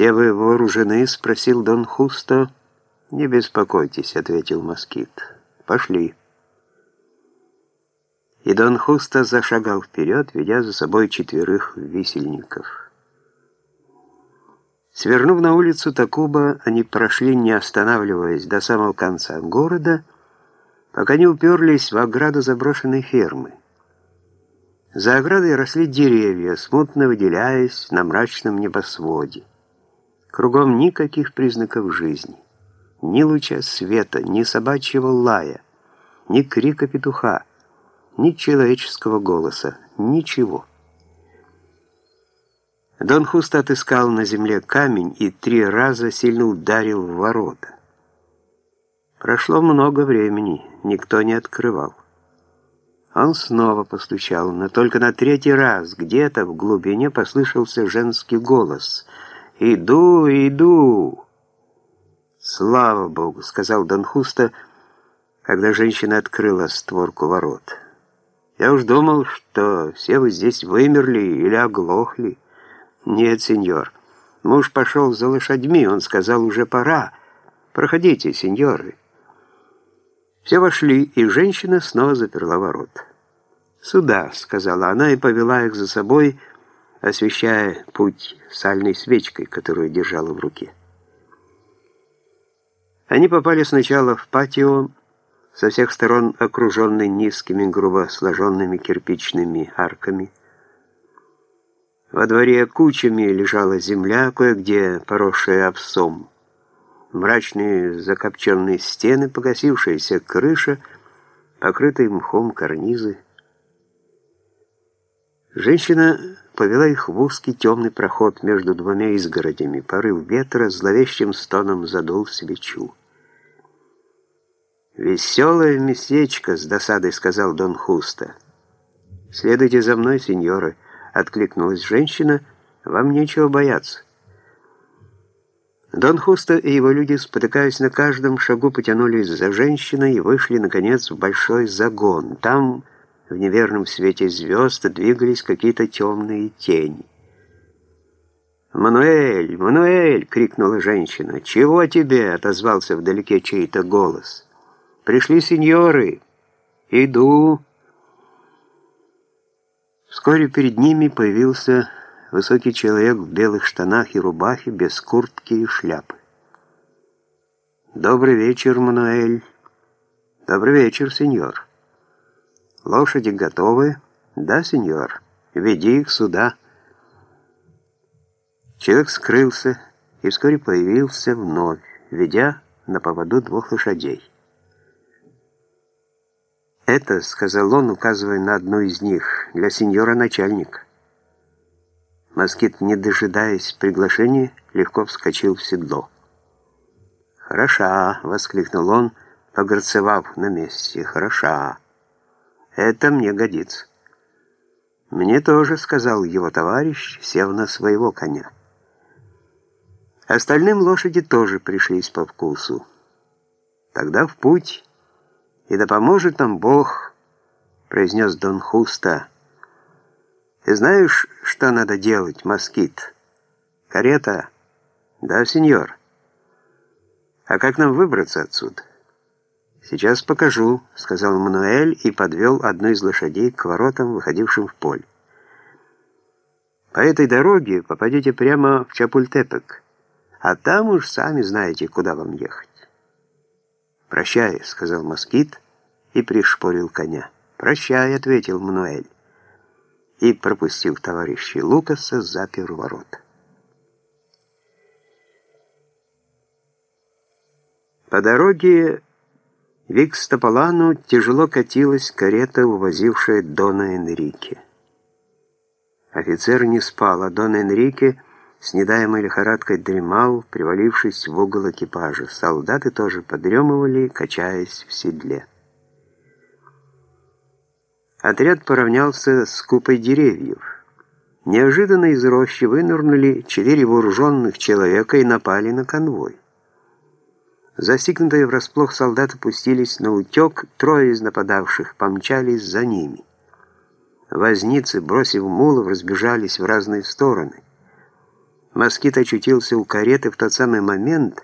«Все вы вооружены?» — спросил Дон Хусто. «Не беспокойтесь», — ответил москит. «Пошли». И Дон Хусто зашагал вперед, ведя за собой четверых висельников. Свернув на улицу Такуба, они прошли, не останавливаясь, до самого конца города, пока не уперлись в ограду заброшенной фермы. За оградой росли деревья, смутно выделяясь на мрачном небосводе. Кругом никаких признаков жизни. Ни луча света, ни собачьего лая, ни крика петуха, ни человеческого голоса, ничего. Дон Хуст отыскал на земле камень и три раза сильно ударил в ворота. Прошло много времени, никто не открывал. Он снова постучал, но только на третий раз где-то в глубине послышался женский голос. «Иду, иду!» «Слава Богу!» — сказал Дон Хуста, когда женщина открыла створку ворот. «Я уж думал, что все вы здесь вымерли или оглохли». «Нет, сеньор. Муж пошел за лошадьми, он сказал, уже пора. Проходите, сеньоры». Все вошли, и женщина снова заперла ворот. «Сюда», — сказала она и повела их за собой, освещая путь сальной свечкой, которую держала в руке. Они попали сначала в патио, со всех сторон окруженный низкими, грубо сложенными кирпичными арками. Во дворе кучами лежала земля, кое-где поросшая овсом мрачные закопченные стены, погасившаяся крыша, покрытые мхом карнизы. Женщина повела их в узкий темный проход между двумя изгородями. Порыв ветра зловещим стоном задул свечу. «Веселое местечко», — с досадой сказал Дон Хуста. «Следуйте за мной, сеньоры», — откликнулась женщина, — «вам нечего бояться». Дон Хуста и его люди, спотыкаясь на каждом шагу, потянулись за женщиной и вышли, наконец, в большой загон. Там, в неверном свете звезд, двигались какие-то темные тени. «Мануэль! Мануэль!» — крикнула женщина. «Чего тебе?» — отозвался вдалеке чей-то голос. «Пришли сеньоры! Иду!» Вскоре перед ними появился высокий человек в белых штанах и рубахе, без куртки и шляпы. «Добрый вечер, Мануэль». «Добрый вечер, сеньор». «Лошади готовы?» «Да, сеньор. Веди их сюда». Человек скрылся и вскоре появился вновь, ведя на поводу двух лошадей. «Это», — сказал он, указывая на одну из них, — «для сеньора начальника». Москит, не дожидаясь приглашения, легко вскочил в седло. «Хороша!» — воскликнул он, погорцевав на месте. «Хороша! Это мне годится!» «Мне тоже», — сказал его товарищ, сев на своего коня. Остальным лошади тоже пришлись по вкусу. «Тогда в путь, и да поможет нам Бог», — произнес Дон Хуста, — ты знаешь, что надо делать, москит? Карета? Да, сеньор. А как нам выбраться отсюда? Сейчас покажу, сказал Мануэль и подвел одну из лошадей к воротам, выходившим в поле. По этой дороге попадете прямо в Чапультепек, а там уж сами знаете, куда вам ехать. «Прощай», — сказал москит и пришпорил коня. «Прощай», — ответил Мануэль и, пропустив товарища Лукаса, запер ворота. По дороге в Икстаполану тяжело катилась карета, увозившая Дона Энрике. Офицер не спал, а Дон Энрике с недаемой лихорадкой дремал, привалившись в угол экипажа. Солдаты тоже подремывали, качаясь в седле. Отряд поравнялся с купой деревьев. Неожиданно из рощи вынырнули четыре вооруженных человека и напали на конвой. Застигнутые врасплох солдаты пустились на утек, трое из нападавших помчались за ними. Возницы, бросив мулов, разбежались в разные стороны. Москит очутился у кареты в тот самый момент,